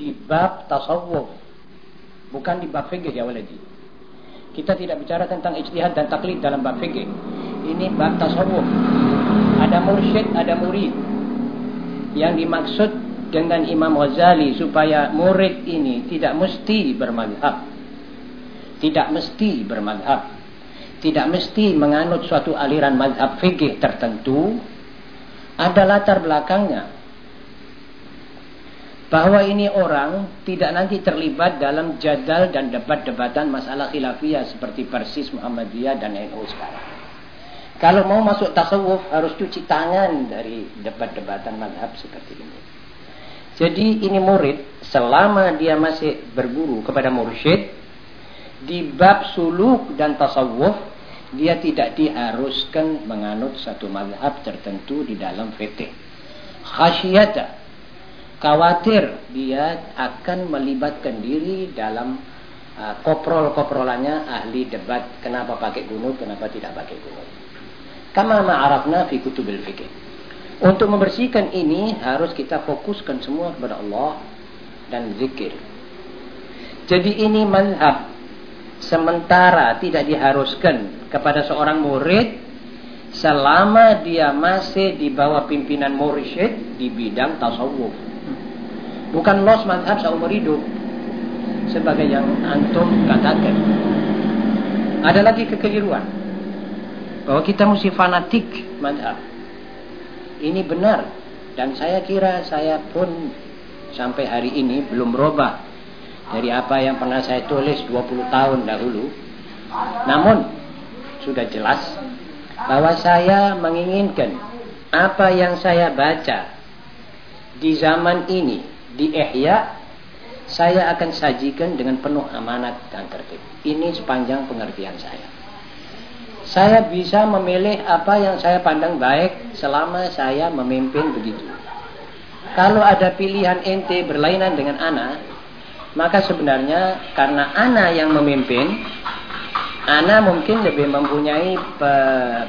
di bab tasawuf. Bukan di bab fikih ya waladi. Kita tidak bicara tentang ijtihad dan taklid dalam bab fikih. Ini bab tasawuf. Ada mursyid ada murid. Yang dimaksud dengan Imam Ghazali supaya murid ini tidak mesti bermadhab. Tidak mesti bermadhab. Tidak mesti menganut suatu aliran madhab fikih tertentu. Ada latar belakangnya bahwa ini orang tidak nanti terlibat dalam jadal dan debat-debatan masalah khilafiyah seperti Persis Muhammadiyah dan NU sekarang. Kalau mau masuk tasawuf harus cuci tangan dari debat-debatan madhab seperti ini. Jadi ini murid selama dia masih berguru kepada mursyid di bab suluk dan tasawuf dia tidak diharuskan menganut satu madhab tertentu di dalam fikih. Khasyata khawatir dia akan melibatkan diri dalam uh, koprol-koprolannya ahli debat kenapa pakai gunung, kenapa tidak pakai gunung. Kama ma'arafna fi kutubil fikih. Untuk membersihkan ini harus kita fokuskan semua kepada Allah dan zikir. Jadi ini manhab sementara tidak diharuskan kepada seorang murid selama dia masih di bawah pimpinan mursyid di bidang tasawuf bukan los madhab seumur hidup. Sebagai yang antum katakan. Ada lagi kekeliruan. Bahwa kita mesti fanatik madhab ini benar. Dan saya kira saya pun sampai hari ini belum berubah dari apa yang pernah saya tulis 20 tahun dahulu. Namun sudah jelas bahwa saya menginginkan apa yang saya baca di zaman ini di Ihya saya akan sajikan dengan penuh amanat dan tertib. Ini sepanjang pengertian saya. Saya bisa memilih apa yang saya pandang baik selama saya memimpin begitu. Kalau ada pilihan ente berlainan dengan ana, maka sebenarnya karena ana yang memimpin, ana mungkin lebih mempunyai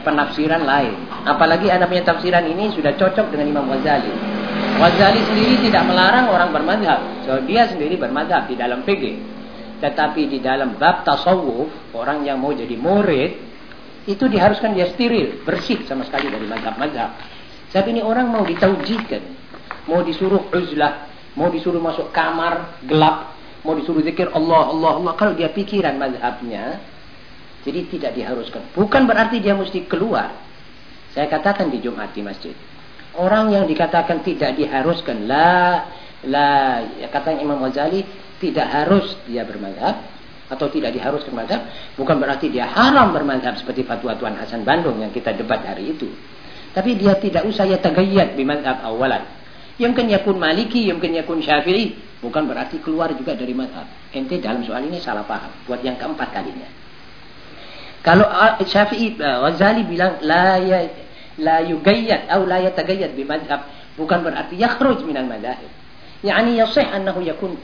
penafsiran lain. Apalagi ana punya tafsiran ini sudah cocok dengan Imam Ghazali. Ghazali sendiri tidak melarang orang bermadhab. So, dia sendiri bermadhab di dalam fikih. Tetapi di dalam bab tasawuf, orang yang mau jadi murid, itu diharuskan dia steril, bersih sama sekali dari madhab-madhab. Sebab ini orang mau ditaujikan. Mau disuruh uzlah, mau disuruh masuk kamar gelap, mau disuruh zikir Allah, Allah, Allah. Kalau dia pikiran madhabnya, jadi tidak diharuskan. Bukan berarti dia mesti keluar. Saya katakan di Jumat di masjid. Orang yang dikatakan tidak diharuskan la la ya, kata Imam Ghazali tidak harus dia bermadhab atau tidak diharuskan madhab bukan berarti dia haram bermadhab seperti fatwa Tuan Hasan Bandung yang kita debat hari itu. Tapi dia tidak usah ya tagayyad bimadhab awalan. Yumkin yakun maliki, yumkin yakun syafi'i. Bukan berarti keluar juga dari madhab. Ente dalam soal ini salah paham. Buat yang keempat kalinya. Kalau uh, Syafi'i, uh, Ghazali bilang, la ya, la yugayyad atau la yatagayyad bimadhab bukan berarti yakhruj minal madahib. Yani yasih annahu yakun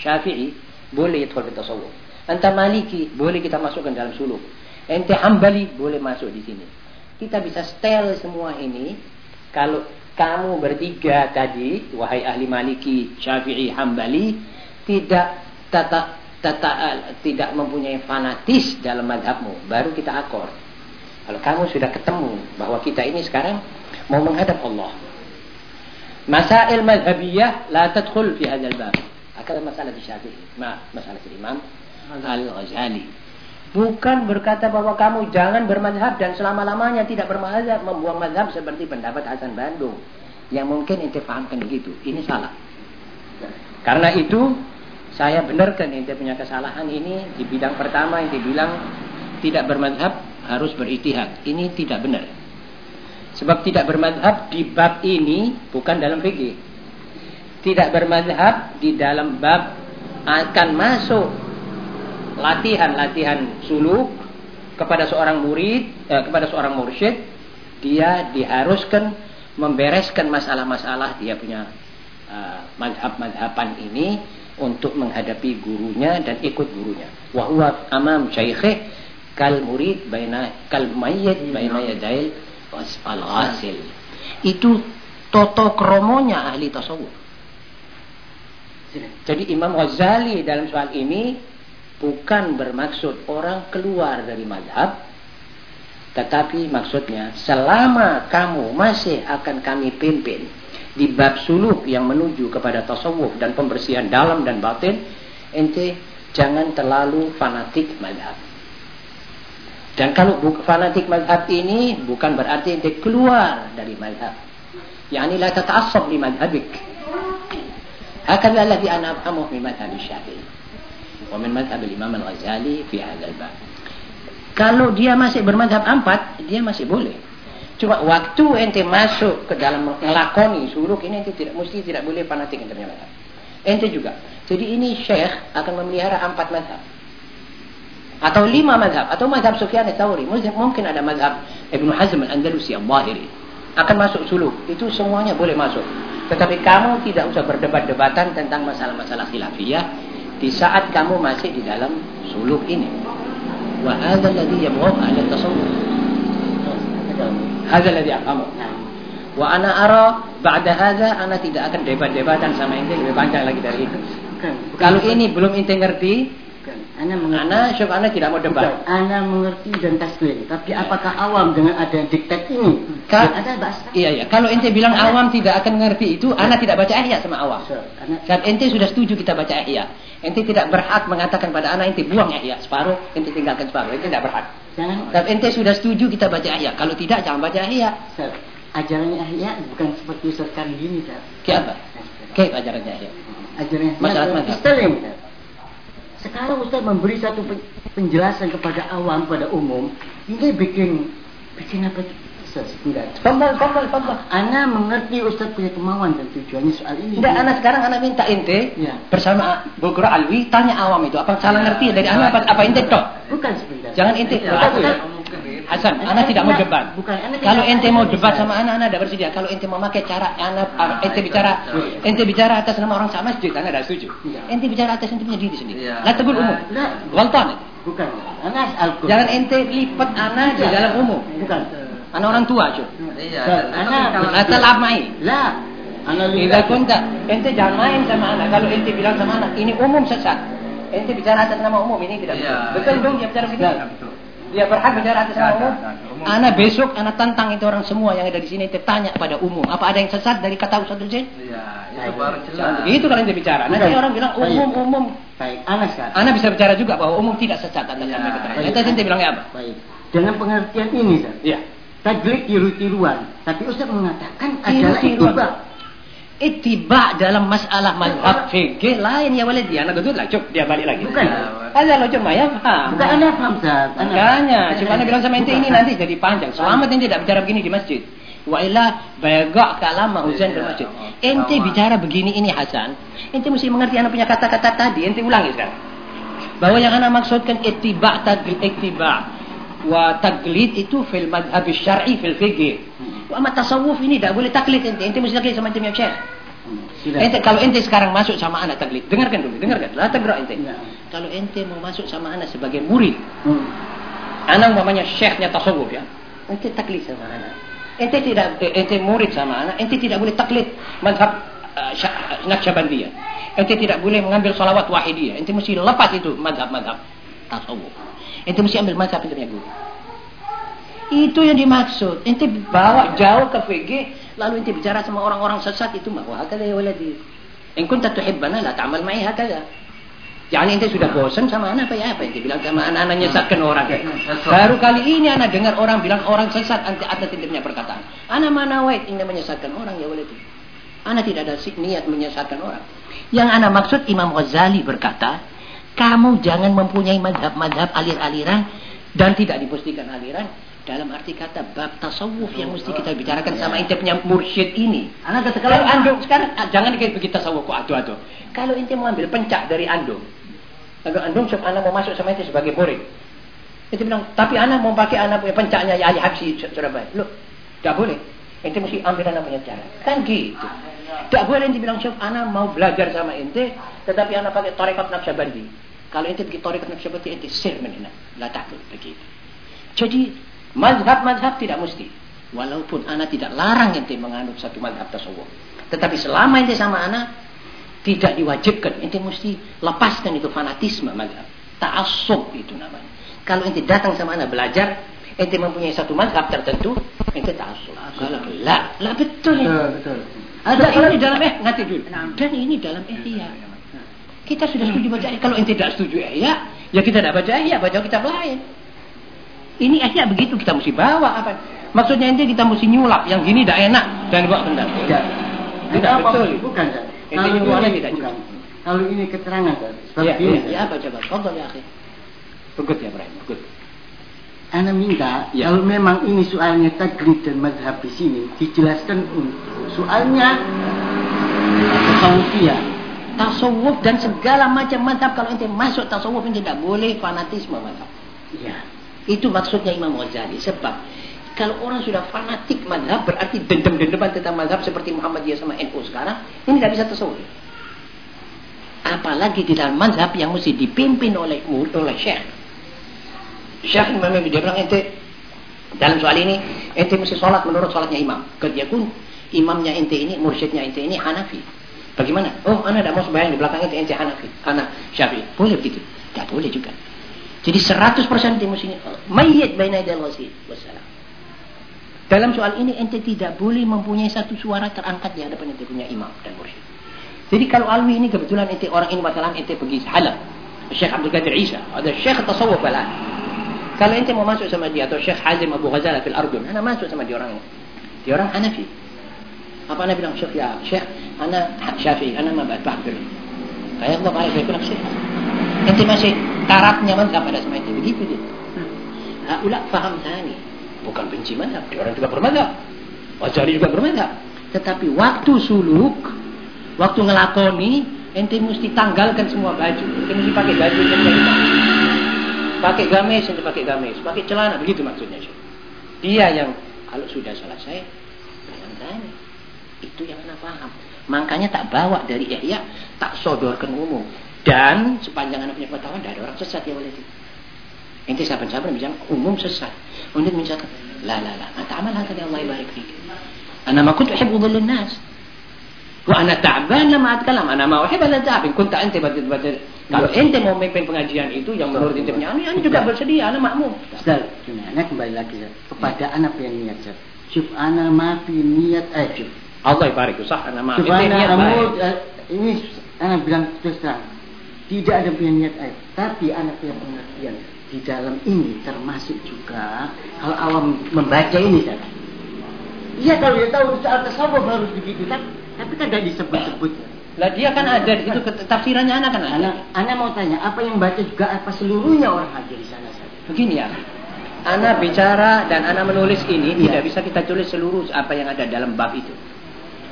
syafi'i boleh yadkhul fi tasawuf. Anta maliki boleh kita masukkan dalam suluk. Ente hambali boleh masuk di sini. Kita bisa setel semua ini kalau kamu bertiga tadi wahai ahli maliki, syafi'i, hambali tidak tata, tata, tidak mempunyai fanatis dalam madhabmu baru kita akor kalau kamu sudah ketemu bahwa kita ini sekarang mau menghadap Allah. Masail madhabiyah la tadkhul fi hadzal bab. Akan masalah di Syafi'i, ma masalah Imam Al-Ghazali. Bukan berkata bahwa kamu jangan bermadhab dan selama-lamanya tidak bermadhab, membuang madhab seperti pendapat Hasan Bandung. Yang mungkin ente fahamkan begitu. Ini salah. Karena itu, saya benarkan ente punya kesalahan ini di bidang pertama yang dibilang tidak bermadhab harus beritihad. Ini tidak benar. Sebab tidak bermadhab di bab ini bukan dalam fikih. Tidak bermadhab di dalam bab akan masuk latihan-latihan suluk kepada seorang murid, eh, kepada seorang mursyid, dia diharuskan membereskan masalah-masalah dia punya uh, madhab-madhaban ini untuk menghadapi gurunya dan ikut gurunya. Wahwa amam syaikh kal murid baina kal mayyit baina yadail al ghasil. Itu toto kromonya ahli tasawuf. Jadi Imam Ghazali dalam soal ini bukan bermaksud orang keluar dari madhab, tetapi maksudnya selama kamu masih akan kami pimpin di bab suluk yang menuju kepada tasawuf dan pembersihan dalam dan batin, ente jangan terlalu fanatik madhab. Dan kalau fanatik madhab ini bukan berarti ente keluar dari madhab. Yani la tata'assab li alladhi ana afhamuh min madhab syafi'i. Wa min madhab imam al-Ghazali fi hadzal bab. Kalau dia masih bermadhab empat, dia masih boleh. Cuma waktu ente masuk ke dalam melakoni suluk ini ente tidak mesti tidak boleh fanatik ente madhab. Ente juga. Jadi ini syekh akan memelihara empat madhab atau lima madhab. Atau madhab Sufyan al-Thawri. Mungkin ada madhab Ibn Hazm al-Andalusi al-Zahiri akan masuk suluk itu semuanya boleh masuk. Tetapi kamu tidak usah berdebat-debatan tentang masalah-masalah khilafiyah di saat kamu masih di dalam suluk ini. Wa hadha alladhi yabghad ahli tasawuf. Hadha alladhi afhamu wa ana ara ba'da hadha ana tidak akan debat-debatan sama ini lebih panjang lagi dari itu kalau ini belum ente ngerti Ana mengerti. Ana syuk ana tidak mau debat. Bukan. Ana mengerti dan taslim. Tapi ya. apakah awam dengan ada diktat ini? Ka ada bahasa. Iya iya. Kalau ente bilang ana, awam tidak akan mengerti itu, ana tidak baca ihya sama awam. So, ana, ente sudah setuju kita baca ihya. Ente tidak berhak mengatakan pada ana ente buang ihya separuh, ente tinggalkan separuh. Ente tidak berhak. Jangan. Tapi ente sudah setuju kita baca ihya. Kalau tidak jangan baca ihya. So, ajarannya ihya bukan seperti sekarang ini, Ustaz. Kayak apa? Kayak ajarannya ihya. Ajarannya masalah Islam, sekarang Ustaz memberi satu penjelasan kepada awam, pada umum, ini bikin bikin apa? Enggak. Fadal, fadal, fadal. Ana mengerti Ustaz punya kemauan dan tujuannya soal ini. Enggak, Ana sekarang Ana minta ente ya. bersama Bukra Alwi tanya awam itu apa salah ngerti dari Ana apa apa ente tok? Bukan sebentar. Jangan ente. Ya, Hasan, anak tidak mau debat. Bukan, kalau ente mau debat sama anak, anak tidak bersedia. Kalau ente mau pakai cara anak, ente bicara, ente bicara atas nama orang sama masjid, anak tidak setuju. Ente bicara atas ente punya diri sendiri. Lah tegul umum. Waltan. Bukan. Anak al Jangan ente lipat anak di dalam umum. Bukan. Anak orang tua, cuy. Iya. Anak. Kata lamai. Lah. Anak Jika kunta, ente jangan main sama anak. Kalau ente bilang sama anak, ini umum sesat. Ente bicara atas nama umum ini tidak betul. Betul dong dia bicara begitu. Dia berhak bicara atas nama umum. Anak besok, anak tantang itu orang semua yang ada di sini tanya pada umum. Apa ada yang sesat dari kata Ustaz Zain? Iya, itu baru jelas. Begitu kalau dia bicara. Nanti orang bilang umum, umum. Baik, anak sekarang. Anak bisa bicara juga bahwa umum tidak sesat atas nama keterangan. Nanti Zain bilangnya apa? Baik. Dengan pengertian ini, Ustaz. Iya. Tajlik tiru-tiruan. Tapi Ustaz mengatakan adalah itibak ittiba dalam masalah mazhab fikih lain ya walid ya anak lah cuk dia balik lagi. Bukan. Ada lo cuma ya paham bukan anda paham Ustaz. Makanya cuma anda bilang sama ente ini nanti jadi panjang. Selamat ente tidak bicara begini di masjid. Wa illa bayagak kalama hujan di masjid. Ente bicara begini ini Hasan. Ente mesti mengerti anak punya kata-kata tadi. Ente ulangi sekarang. Bahwa yang anak maksudkan ittiba tadil ittiba taglid itu madhab syar'i fil fikih Amat tasawuf ini tidak boleh taklid ente. Ente mesti taklid sama ente punya syekh. Sudah. Ente kalau ente sekarang masuk sama anak taklid, dengarkan dulu, dengarkan. Lah tegrak ente. Ya. Kalau ente mau masuk sama anak sebagai murid, hmm. anak umpamanya syekhnya tasawuf ya, ente taklid sama anak. Ente tidak ente murid sama anak, ente tidak boleh taklid madhab uh, Naqsyabandiyah. Ente tidak boleh mengambil salawat wahidiyah. Ente mesti lepas itu madhab-madhab tasawuf. Ente mesti ambil yang punya guru. Itu yang dimaksud. Ente bawa jauh ke VG, lalu ente bicara sama orang-orang sesat itu mah wah hakada ya waladi. In kunta tuhibbana la ta'mal ma'i hakada. Jangan ente sudah bosan sama anak apa ya apa ente bilang sama anak-anak nyesatkan orang. Baru kali ini anak dengar orang bilang orang sesat anti atas punya perkataan. Anak mana wait ini menyesatkan orang ya waladi. Anak tidak ada niat menyesatkan orang. Yang anak maksud Imam Ghazali berkata, kamu jangan mempunyai madhab-madhab alir-aliran dan tidak dipastikan aliran dalam arti kata bab tasawuf yang mesti kita bicarakan sama ente punya mursyid ini. Anak kata kalau andung sekarang ah, jangan dikit begitu tasawuf kok adu-adu. Kalau ente mau ambil pencak dari. Lalu andung sebab anak mau masuk sama ente sebagai murid. Ente bilang, tapi anak mau pakai anak punya pencaknya ya Ali Habsi Surabaya. Loh, tidak boleh. Ente mesti ambil anak punya cara. Kan gitu. Tidak boleh ente bilang, Syuf, anak mau belajar sama ente, tetapi anak pakai tarekat nafsabandi. Kalau ente bikin tarekat nafsabandi, ente sir menina. Lah takut begitu. Jadi Mazhab-mazhab tidak mesti. Walaupun anak tidak larang ente menganut satu mazhab tasawuf. Tetapi selama ente sama anak, Tidak diwajibkan. Ente mesti lepaskan itu fanatisme mazhab. Ta'assub itu namanya. Kalau ente datang sama anak belajar, ente mempunyai satu mazhab tertentu, ente ta'assub. Kalau lah, lah betul. Betul, betul. Ada ini dalam eh nanti dulu. Dan ini dalam ihya. Kita sudah setuju baca Kalau ente tidak setuju ihya, ya kita tidak baca ihya, baca kitab lain. Ini ihya begitu kita mesti bawa apa? Maksudnya ente kita mesti nyulap yang gini tidak enak dan bawa tendang. Tidak. Tidak betul. Bukan. Ente nyulapnya tidak juga. Kalau ini keterangan kan, seperti ya, ini. Ya, apa coba? Kontrol ya, akhi. Bagus ya, Ibrahim. Bagus. Anda minta ya. kalau memang ini soalnya taklid dan madhab di sini dijelaskan untuk soalnya tasawufiyah tasawuf dan segala macam madhab kalau ente masuk tasawuf ini tidak boleh fanatisme madhab. Ya. Itu maksudnya Imam Ghazali sebab kalau orang sudah fanatik madhab berarti dendam-dendaman tentang madhab seperti Muhammadiyah sama NU sekarang ini tidak bisa tasawuf. Apalagi di dalam madhab yang mesti dipimpin oleh oleh syekh Syekh Imam dia bilang ente dalam soal ini ente mesti sholat menurut sholatnya imam. Kerja imamnya ente ini, mursyidnya ente ini Hanafi. Bagaimana? Oh, anda tidak mau sembahyang di belakang ente, ente Hanafi. Anak Syafi'i. Boleh begitu? Tidak boleh juga. Jadi 100% ente mesti mayat baina idal wassalam. Dalam soal ini ente tidak boleh mempunyai satu suara terangkat di hadapan ente punya imam dan mursyid. Jadi kalau alwi ini kebetulan ente orang ini masalah ente pergi Halab. Syekh Abdul Qadir Isa. Ada Syekh Tasawuf Balah. Kalau ente mau masuk sama dia atau Syekh Hazim Abu Ghazala fil Ardun, ana masuk sama dia orang ini. Dia orang Hanafi. Apa ana bilang, "Syekh ya, Syekh, ana Syafi'i, ana ma ba'bir." Kayak balik saya bilang, "Syekh, ente masih tarafnya mantap pada sama ente begitu dia." Nah, faham tani. Bukan benci dia orang juga bermazhab. Wajari juga bermazhab. Tetapi waktu suluk, waktu ngelakoni, ente mesti tanggalkan semua baju. Ente mesti pakai baju yang pakai gamis untuk pakai gamis, pakai celana begitu maksudnya. Dia yang kalau sudah selesai jangan tanya. Itu yang kena paham. Makanya tak bawa dari Ihya, tak sodorkan umum. Dan sepanjang anak punya pengetahuan, tidak ada orang sesat ya walid. ini sahabat-sahabat bilang umum sesat. Untuk mencatat la la la, mata amal hati Allah ibarik ini anak ma kuntu uhibbu nas. Wa anak ta'ban lama atkalam, anak ma uhibbu la ta'ab. Kunta ente batid batid Kalau ente mau memimpin pengajian itu yang menurut ente punya ini, ini juga bersedia, anak makmum. Ustaz, kembali lagi. Kepada ya. anak yang niat, Jub ana ma niat ajib. Allah barik usah amud eh, ini anak bilang terus terang. Tidak ada punya niat aib, tapi anak punya pengertian di dalam ini termasuk juga kalau awam membaca ini Ustaz. Iya kalau dia tahu soal tasawuf harus begitu, tapi tapi kan tidak disebut-sebut. Lah dia kan ada di situ tafsirannya anak kan. Anak, anak mau tanya, apa yang baca juga apa seluruhnya orang hadir di sana saja? Begini ya. Anak bicara dan anak menulis ini ya. tidak bisa kita tulis seluruh apa yang ada dalam bab itu.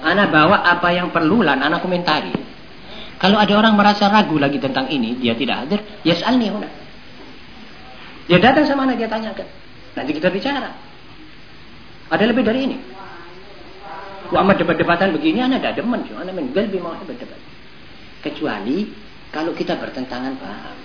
Anak bawa apa yang perlu lan anak komentari. Kalau ada orang merasa ragu lagi tentang ini, dia tidak hadir, ya salni huna. Dia datang sama anak dia tanyakan. Nanti kita bicara. Ada lebih dari ini. Wa amat debat-debatan begini anak tidak demen, anak men galbi mau debat-debat. Kecuali kalau kita bertentangan paham.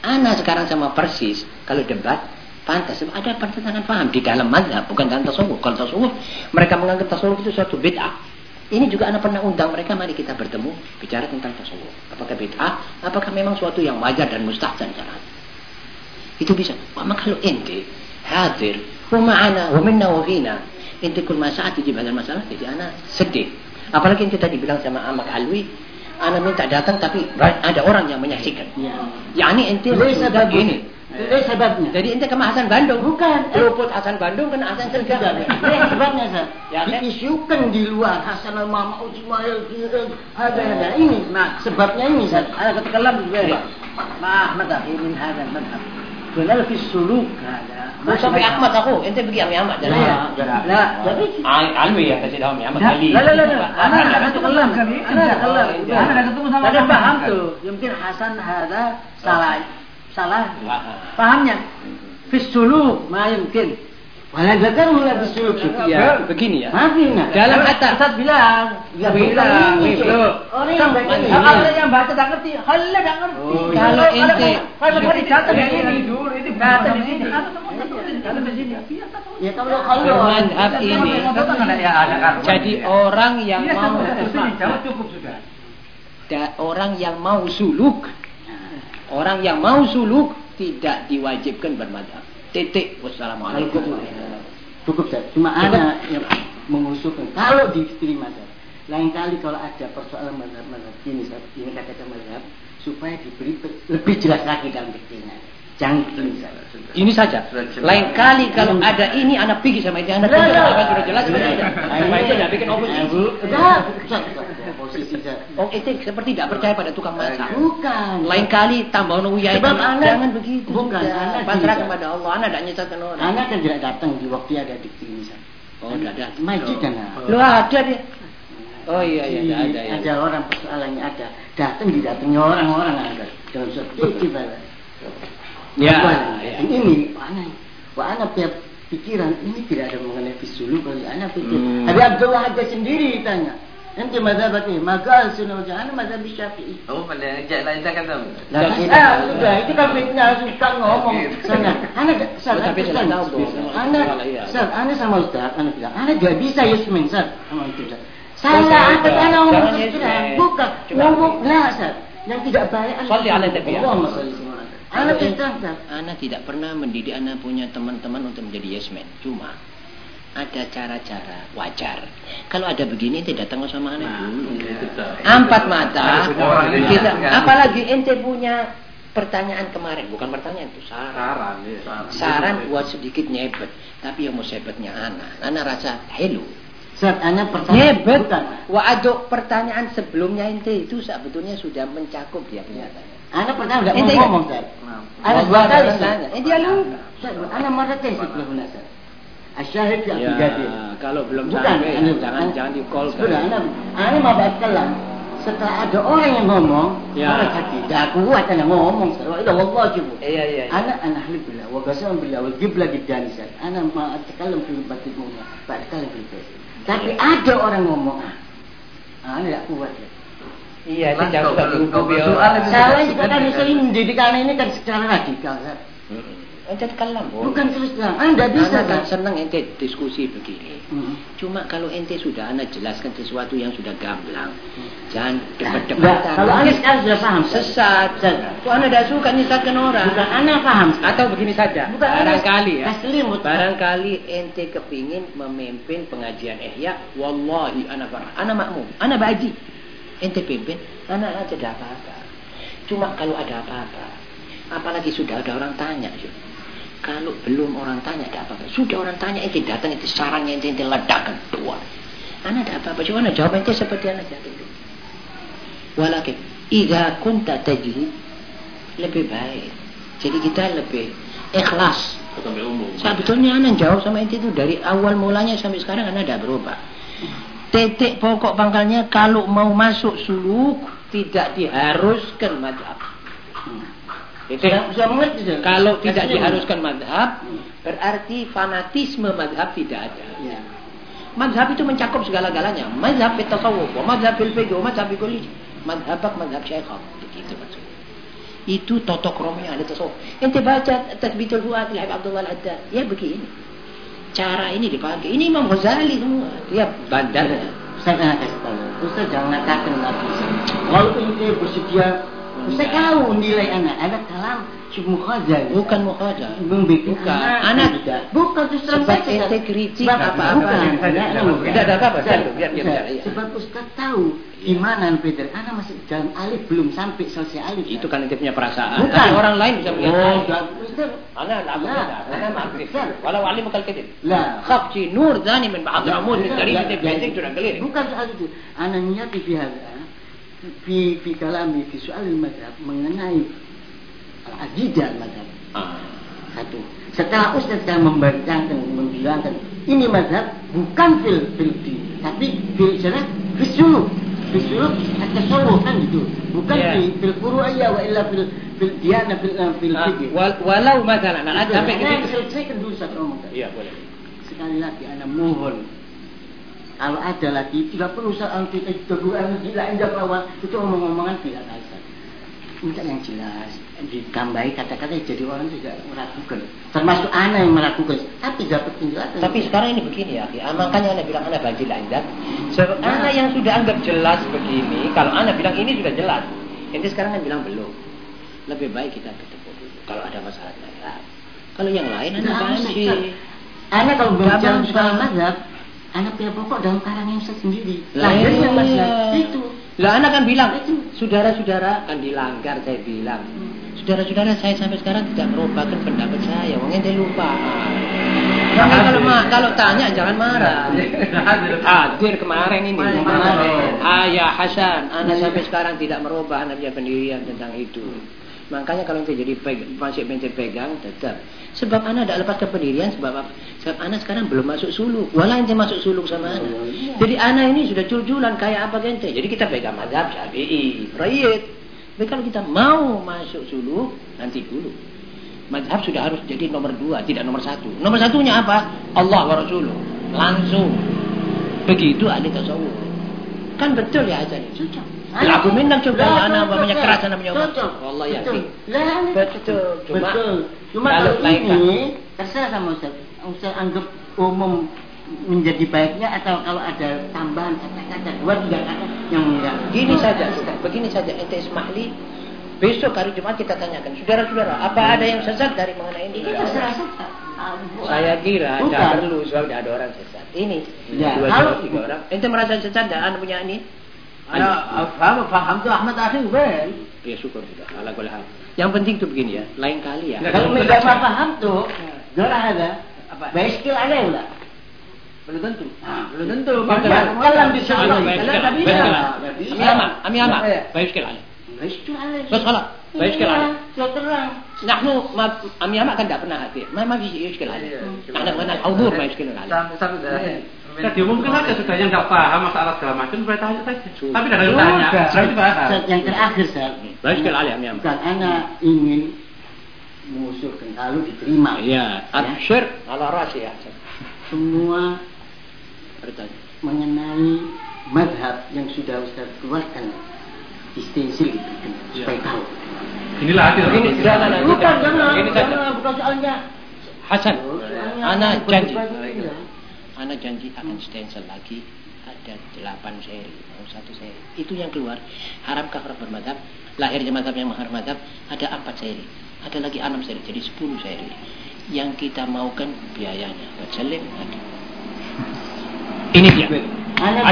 Anak sekarang sama persis kalau debat pantas ada pertentangan paham di dalam mazhab bukan dalam tasawuf. Kalau tasawuf mereka menganggap tasawuf itu suatu bid'ah. Ini juga anak pernah undang mereka mari kita bertemu bicara tentang tasawuf. Apakah bid'ah? Apakah memang suatu yang wajar dan mustahsan cara? Itu bisa. Maka kalau ente hadir, wa ma'ana wa minna wa fina Inti kul masalah tijib hadal masalah jadi anak sedih. Apalagi yang kita dibilang sama Amak Alwi, anak minta datang tapi ada orang yang menyaksikan. Ya. Yani ente sudah gini. Itu sebabnya. Jadi ente ke mana Hasan Bandung? Bukan. Luput Hasan Bandung kena Hasan Serga. Itu sebabnya Sa. Ya, Diisukan di luar Hasan al-Mama Ujimail ada ada ini. Nah sebabnya ini Sa. Ada kata kelam juga. Nah, mata ini hadal madhab. Kenal fi suluk ada. Mau sampai Ahmad aku, ente pergi Ami Ahmad jalan. Lah, jadi Alwi ya kasih tahu Ami Ahmad kali. Lah, lah, lah, Ana ada. Ana ada kelam. Ana ada ketemu sama. Ada paham tuh. Mungkin Hasan ada salah salah pahamnya. Fi suluk ma yumkin. Wala zakar mulai bersuluk Ya, begini ya. Maafin Dalam kata Ustaz bilang, ya bilang, Orang yang baca Orang yang baca tak ngerti, halah tak ngerti. Kalau ente kalau tadi kata yang ini dulu, ini kata di sini. Kata di sini. Ya kalau kalau ini. Jadi orang yang mau cukup sudah. da, orang yang mau suluk orang yang mau suluk tidak diwajibkan bermadhab. Titik. Wassalamualaikum. Cukup saya cuma ada yang mengusulkan. Kalau diterima saya lain kali kalau ada persoalan mazhab-mazhab ini ini kata mazhab supaya diberi lebih jelas lagi dalam detailnya. Jangan begini saja. Ini saja. Lain kali kalau ada ini anak pergi sama itu anak sudah jelas sudah. Sama itu tidak bikin oposisi. Oh itu seperti tidak percaya pada tukang masak. Bukan. Lain kali tambah nuya itu. Jangan begitu. Bukan. Pasrah kepada Allah. Anak tidak nyesatkan orang. Anak kan tidak datang di waktu ada di sini. Oh, tidak ada. Maju kan. Lu ada dia. Oh iya iya ada ya. Ada orang persoalannya ada. Datang didatangi orang-orang ada. Dalam setiap ibadah. Ya, ya. Ini mana? Wah, anak pikiran ini tidak ada mengenai fisulu kali anak pikir. Hmm. Habib Abdullah aja sendiri tanya. Nanti mazhabat ini, maka sunnah wajah anak mazhab syafi'i. Oh, pada ajak lah kita kata. Lah, ah, sudah itu kan fitnah suka ngomong sana. Anak sana tapi saya tahu anak sama Ustaz, anak bilang, anak tidak bisa. Sama Ustaz. Salah, anak anak ngomong bukan ngomong lah, Ustaz. Yang tidak baik. Salli ala Nabi. Allahumma salli Anak tidak pernah mendidik anak punya teman-teman untuk menjadi yes man. Cuma ada cara-cara wajar. Kalau ada begini tidak datang sama anak nah, dulu. Empat mata. Kita, apalagi ente punya pertanyaan kemarin, bukan pertanyaan itu saran. Saran, ya. saran buat sedikit nyebet. Tapi yang mau sebetnya anak, anak rasa hello. Anak pertanyaan nyebet. Waduh pertanyaan sebelumnya ente itu sebetulnya sudah mencakup dia kenyataannya. Anak pernah enggak mau ngomong, Ustaz. Anak dua kali tanya. Eh dia lupa. Anak marahkan sih belum Ustaz. Asyahid ya, ya kalau belum Bukan, sampai anu, jangan anu, jangan di call sudah anak anak mau kalam setelah ada orang yang ngomong ya. orang tidak kuat anak ngomong itu Allah wajib. Iya iya anak anak halib billah wa qasam billah wal qibla gidani anak ma atakalam fil batil mu'min ba'd kalam fil tapi ada orang ngomong ah anak tidak kuat ya. Iya, jangan suka berhukum ya. Salah juga. Kan sering karena ini kan secara radikal. Kalam. Bukan terus terang. Anda bisa kan senang ente diskusi begini. Hmm. Cuma kalau ente sudah anda jelaskan sesuatu yang sudah gamblang, hmm. jangan debat-debatan. Kalau anda sudah paham, sesat. Kalau anda tidak suka nyesatkan orang. Bukan anda paham. Atau begini saja. Bukan barangkali ya. Barangkali ente kepingin memimpin pengajian ihya. Wallahi anak parah. Anak makmum. Anak baji ente pimpin anak aja tidak apa-apa cuma kalau ada apa-apa apalagi sudah ada orang tanya kalau belum orang tanya ada apa-apa. Sudah orang tanya ente datang ente sarangnya ente, ente ledakan dua anak ada apa-apa? Cuma anak jawab ente seperti anak jawab itu walakin idha kunta tajli lebih baik. Jadi kita lebih ikhlas. Sebetulnya anak jawab sama ente itu dari awal mulanya sampai sekarang anak tidak berubah. Titik pokok pangkalnya kalau mau masuk suluk tidak diharuskan madhab. Titik. Kalau tidak diharuskan madhab, berarti fanatisme madhab tidak ada. Ya. Madhab itu mencakup segala-galanya. Madhab itu tasawuf, madhab fil fiqh, madhab fil madhab madhab syekhah. Begitu maksudnya. Itu totok romnya ada tasawuf. Ente baca tasbitul fuad Habib Abdullah Al-Haddad. Ya begini cara ini dipakai. Ini Imam Ghazali semua. Dia bandar. Kasih tahu. Ustaz jangan katakan lagi. Kalau ini bersedia, Ustaz tahu nilai anak. Anak kalam mukhajal. Bukan mukhajal. Membikin bukan. Anak. Tidak. Bukan terus terang saja. integritas apa-apa. Tidak ada apa-apa. Sebab Ustaz tahu di mana Peter? Anak masih dalam alif belum sampai selesai alif. Itu kan dia punya perasaan. Bukan. Orang lain bisa melihat. Oh, Ustaz. Anak tak beda. Anak makrif. Walau alim bakal kedip. La. Khafci nur zani min ba'd amud min dari basic sudah. Bukan soal itu. Anak niat di hadza fi fi kalami fi soal mazhab mengenai al-aqidah mazhab. Ah. Satu. Setelah Ustaz sudah membacakan, membilangkan ini mazhab bukan fil fil tapi fil syarah fil Bisuluk at-tasawuf kan gitu. Bukan yeah. di fil furu'iyya wa illa fil fil diyana fil uh, fil uh, walau masalah nah, sampai ke situ. Selesaikan dulu satu omong Iya, boleh. Sekali lagi ana mohon kalau ada lagi tidak perlu saat kita kedua tidak indah lawan itu omong-omongan tidak kasar minta yang jelas. Ditambahi kata-kata jadi orang tidak meragukan. Termasuk anak yang meragukan. Tapi dapat penjelasan tapi sekarang ini begini ya ah, makanya anak bilang anak bajil anda sebab nah. anak yang sudah anggap jelas begini kalau anak bilang ini sudah jelas ini sekarang kan bilang belum. Lebih baik kita ketemu dulu kalau ada masalah kalau yang lain anak banjir. Anak kalau berbicara soal mazhab anak punya pokok dalam karang yang sendiri lahir yang mazhab itu lah anak kan bilang, saudara-saudara kan dilanggar saya bilang. Saudara-saudara saya sampai sekarang tidak merubahkan pendapat saya. Wong ente lupa. Nah, kalau ma kalau tanya jangan marah. Hadir kemarin ini. Kemarin. Ayah Hasan, anak sampai sekarang tidak merubah anaknya pendirian tentang itu. Makanya kalau ente jadi peg, masih pegang tetap. Sebab anak tidak lepaskan pendirian sebab? Sebab anak sekarang belum masuk suluk. Walau ente masuk suluk sama anak. Jadi anak ini sudah curjulan kayak apa ente. Jadi kita pegang mazhab syafi'i, rayid. Tapi kalau kita mau masuk suluk, nanti dulu. Mazhab sudah harus jadi nomor dua, tidak nomor satu. Nomor satunya apa? Allah wa Rasuluh. Langsung. Begitu ahli tasawuf. Kan betul ya aja Cocok. Aku minang coba ya, anak namanya keras namanya Cocok. Allah yakin. Betul. Cuma betul. Cuma kalau ini terserah sama Ustaz. Ustaz anggap umum menjadi baiknya atau kalau ada tambahan kata-kata dua tiga kata yang enggak. Gini saja, begini saja ente Ismaili Besok hari Jumat kita tanyakan, saudara-saudara, apa ada yang sesat dari mengenai ini? Itu terserah sesat. Saya kira tidak perlu sebab tidak ada orang sesat. Ini ya, dua, dua, tiga orang. Ente merasa sesat dan punya ini? Ana paham paham tuh Ahmad Akhir well. Ya syukur sudah. Ala kulli hal. Yang penting tuh begini ya, lain kali ya. Kalau tidak paham tuh, gerak ada. Apa? Baiskil ada enggak? Belum tentu. Belum tentu. Kalau bisa kalau tidak bisa. Ami ama, ami ama. Baiskil ada. Baiskil ada. Bas salah. Baiskil ada. Sudah terang. Nahnu ami ama kan tidak pernah. Ma ma fi baiskil ada. Nahnu mengenal huzur baiskil ada. Sampai sampai Ya diumumkan saja sudah yang nggak paham masalah segala macam supaya tanya saja. Tapi tidak ada tanya. Yang terakhir Ustaz. Baik sekali alim ya. Anak ingin mengusulkan kalau diterima. Iya. Absyir ala rasi ya. Semua bertanya mengenai madhab yang sudah Ustaz keluarkan istensil itu supaya tahu. Inilah hati. Ini jangan bukan jangan. Ini jangan bukan soalnya. Hasan, anak janji. Anak janji akan stencil lagi ada delapan seri, mau satu seri. Itu yang keluar. Haramkah orang bermadhab? Lahirnya madhab yang mahar madhab ada empat seri. Ada lagi enam seri, jadi sepuluh seri. Yang kita maukan biayanya. Selim ada. Ini dia. Anak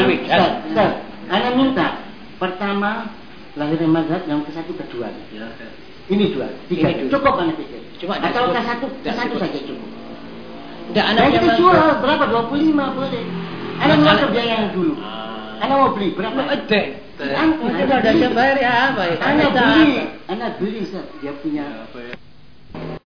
Anak minta pertama lahirnya madhab yang ke satu kedua. Ya, Ini dua, tiga. Ini Cukup anak pikir. Cuma atau ke satu, ke satu saja cukup. Enggak, anak yang kita jual berapa? 25 boleh. Anak mau kerja yang dulu. Anak mau beli berapa? Ada. Anak ada bayar ya apa ya? Anak beli. Anak beli, Dia punya